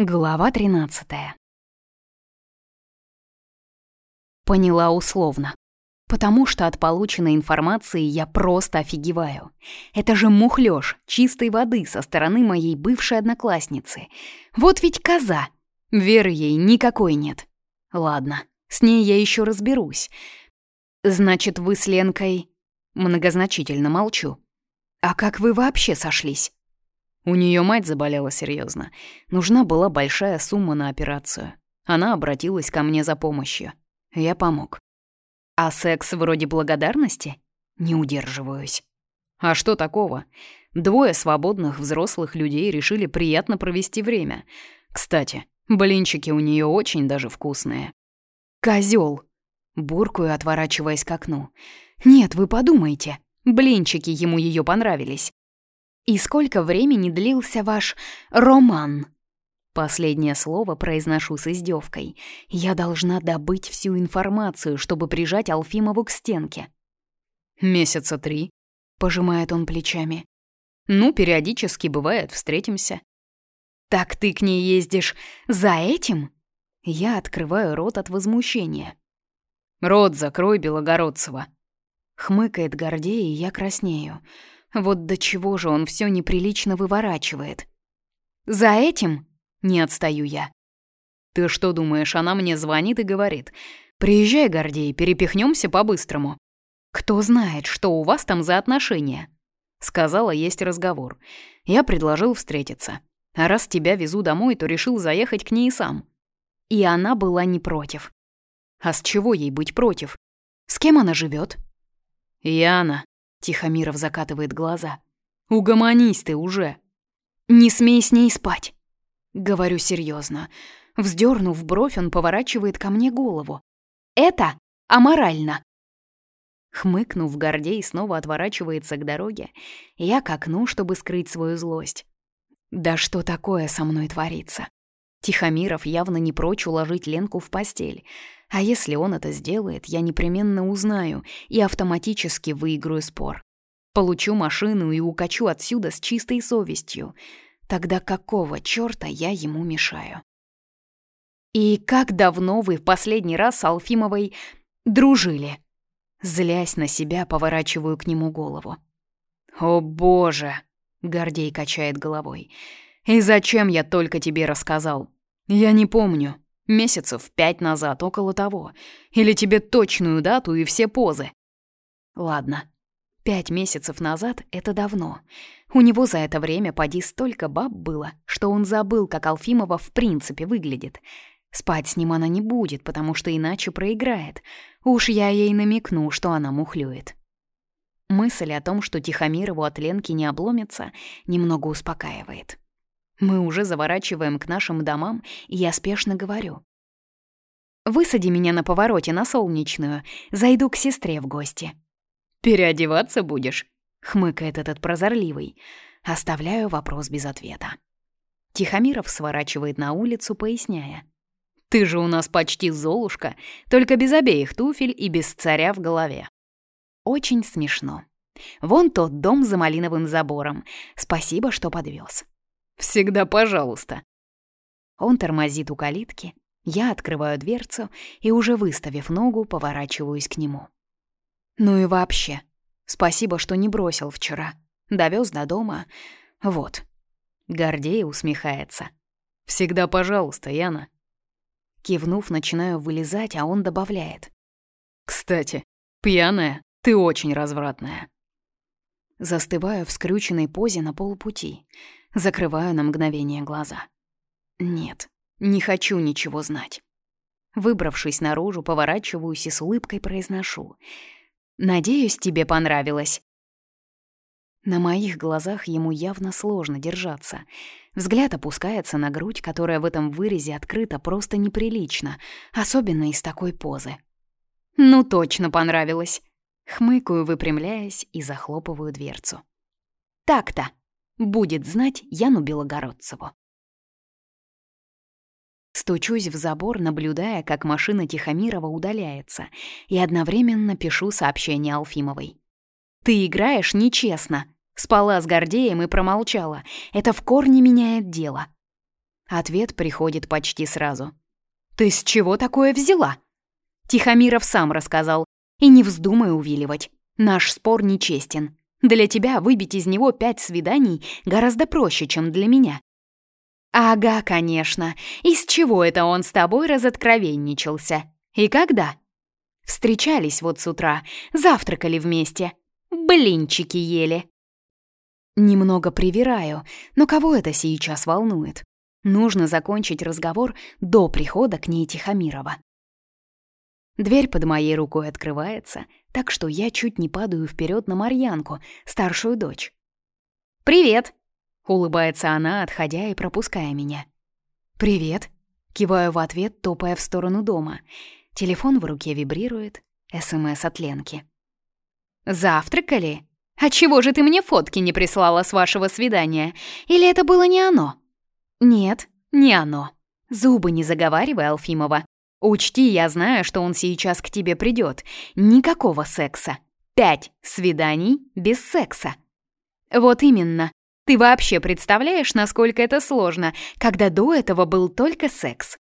Глава 13 Поняла условно. Потому что от полученной информации я просто офигеваю. Это же мухлёж чистой воды со стороны моей бывшей одноклассницы. Вот ведь коза. Веры ей никакой нет. Ладно, с ней я еще разберусь. Значит, вы с Ленкой... Многозначительно молчу. А как вы вообще сошлись? У нее мать заболела серьезно. Нужна была большая сумма на операцию. Она обратилась ко мне за помощью. Я помог. А секс вроде благодарности? Не удерживаюсь. А что такого? Двое свободных взрослых людей решили приятно провести время. Кстати, блинчики у нее очень даже вкусные. Козел! Буркую, отворачиваясь к окну. Нет, вы подумайте. Блинчики ему ее понравились. И сколько времени длился ваш роман? Последнее слово произношу с издевкой. Я должна добыть всю информацию, чтобы прижать Алфимову к стенке. «Месяца три», — пожимает он плечами. «Ну, периодически бывает, встретимся». «Так ты к ней ездишь за этим?» Я открываю рот от возмущения. «Рот закрой, Белогородцева!» Хмыкает Гордей, и я краснею. Вот до чего же он все неприлично выворачивает. «За этим?» — не отстаю я. «Ты что думаешь, она мне звонит и говорит, «Приезжай, Гордей, перепихнемся по-быстрому». «Кто знает, что у вас там за отношения?» Сказала, есть разговор. Я предложил встретиться. А раз тебя везу домой, то решил заехать к ней сам. И она была не против. А с чего ей быть против? С кем она живет? Яна, Тихомиров закатывает глаза. «Угомонись ты уже!» «Не смей с ней спать!» Говорю серьезно. Вздернув бровь, он поворачивает ко мне голову. «Это аморально!» Хмыкнув, Гордей снова отворачивается к дороге, я к окну, чтобы скрыть свою злость. «Да что такое со мной творится?» Тихомиров явно не прочь уложить Ленку в постель. А если он это сделает, я непременно узнаю и автоматически выиграю спор. Получу машину и укачу отсюда с чистой совестью. Тогда какого чёрта я ему мешаю? И как давно вы в последний раз с Алфимовой дружили? Злясь на себя, поворачиваю к нему голову. «О боже!» — Гордей качает головой. «И зачем я только тебе рассказал? Я не помню. Месяцев пять назад, около того. Или тебе точную дату и все позы. Ладно. Пять месяцев назад — это давно. У него за это время поди столько баб было, что он забыл, как Алфимова в принципе выглядит. Спать с ним она не будет, потому что иначе проиграет. Уж я ей намекну, что она мухлюет. Мысль о том, что Тихомирову от Ленки не обломится, немного успокаивает. Мы уже заворачиваем к нашим домам, и я спешно говорю. «Высади меня на повороте на Солнечную, зайду к сестре в гости». «Переодеваться будешь?» — хмыкает этот прозорливый. Оставляю вопрос без ответа. Тихомиров сворачивает на улицу, поясняя. «Ты же у нас почти Золушка, только без обеих туфель и без царя в голове». Очень смешно. Вон тот дом за малиновым забором. Спасибо, что подвез. Всегда пожалуйста». Он тормозит у калитки, я открываю дверцу и, уже выставив ногу, поворачиваюсь к нему. «Ну и вообще, спасибо, что не бросил вчера. Довез до дома. Вот». Гордей усмехается. «Всегда пожалуйста, Яна». Кивнув, начинаю вылезать, а он добавляет. «Кстати, пьяная, ты очень развратная». Застываю в скрюченной позе на полпути. Закрываю на мгновение глаза. Нет, не хочу ничего знать. Выбравшись наружу, поворачиваюсь и с улыбкой произношу. «Надеюсь, тебе понравилось». На моих глазах ему явно сложно держаться. Взгляд опускается на грудь, которая в этом вырезе открыта просто неприлично, особенно из такой позы. «Ну точно понравилось!» Хмыкаю, выпрямляясь, и захлопываю дверцу. «Так-то!» Будет знать Яну Белогородцеву. Стучусь в забор, наблюдая, как машина Тихомирова удаляется, и одновременно пишу сообщение Алфимовой. «Ты играешь нечестно. Спала с Гордеем и промолчала. Это в корне меняет дело». Ответ приходит почти сразу. «Ты с чего такое взяла?» Тихомиров сам рассказал. И не вздумай увиливать. Наш спор нечестен. Для тебя выбить из него пять свиданий гораздо проще, чем для меня. Ага, конечно. Из чего это он с тобой разоткровенничался? И когда? Встречались вот с утра, завтракали вместе. Блинчики ели. Немного привираю, но кого это сейчас волнует? Нужно закончить разговор до прихода к ней Тихомирова. Дверь под моей рукой открывается, так что я чуть не падаю вперед на Марьянку, старшую дочь. «Привет!» — улыбается она, отходя и пропуская меня. «Привет!» — киваю в ответ, топая в сторону дома. Телефон в руке вибрирует, СМС от Ленки. «Завтракали? А чего же ты мне фотки не прислала с вашего свидания? Или это было не оно?» «Нет, не оно. Зубы не заговаривай, Алфимова. Учти, я знаю, что он сейчас к тебе придет. Никакого секса. Пять свиданий без секса. Вот именно. Ты вообще представляешь, насколько это сложно, когда до этого был только секс?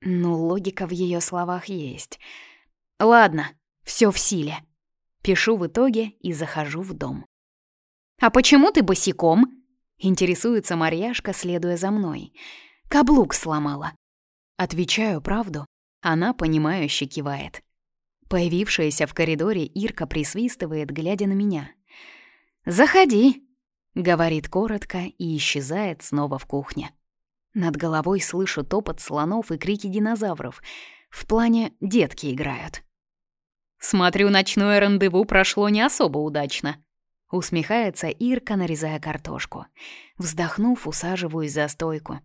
Ну, логика в ее словах есть. Ладно, все в силе. Пишу в итоге и захожу в дом. «А почему ты босиком?» Интересуется Марьяшка, следуя за мной. «Каблук сломала». Отвечаю правду, она, понимающе кивает. Появившаяся в коридоре Ирка присвистывает, глядя на меня. «Заходи», — говорит коротко и исчезает снова в кухне. Над головой слышу топот слонов и крики динозавров. В плане детки играют. «Смотрю, ночное рандеву прошло не особо удачно», — усмехается Ирка, нарезая картошку. Вздохнув, усаживаюсь за стойку.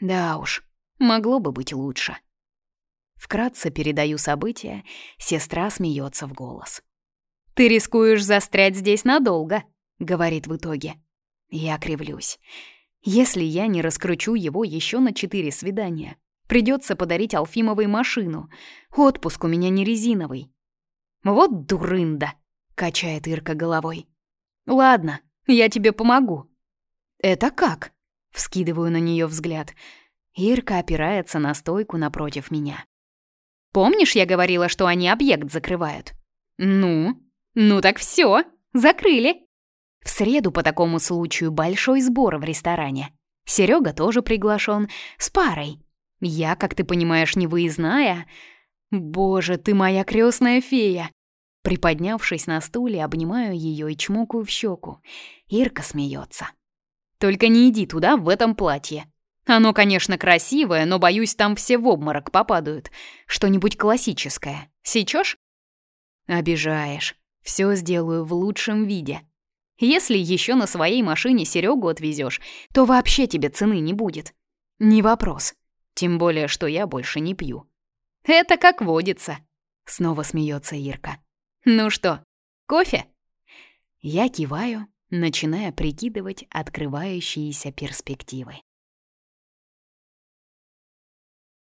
«Да уж, могло бы быть лучше». Вкратце передаю события, сестра смеется в голос. «Ты рискуешь застрять здесь надолго», — говорит в итоге. Я кривлюсь. Если я не раскручу его еще на четыре свидания, придется подарить Алфимовой машину. Отпуск у меня не резиновый. «Вот дурында», — качает Ирка головой. «Ладно, я тебе помогу». «Это как?» — вскидываю на нее взгляд. Ирка опирается на стойку напротив меня. Помнишь, я говорила, что они объект закрывают? Ну, ну так все, закрыли. В среду по такому случаю большой сбор в ресторане. Серега тоже приглашен, с парой. Я, как ты понимаешь, не выездная. Боже, ты моя крестная фея. Приподнявшись на стуле, обнимаю ее и чмокаю в щеку. Ирка смеется. Только не иди туда в этом платье. Оно, конечно, красивое, но, боюсь, там все в обморок попадают. Что-нибудь классическое. Сечешь? Обижаешь. Все сделаю в лучшем виде. Если еще на своей машине Серегу отвезешь, то вообще тебе цены не будет. Не вопрос. Тем более, что я больше не пью. Это как водится. Снова смеется Ирка. Ну что, кофе? Я киваю, начиная прикидывать открывающиеся перспективы.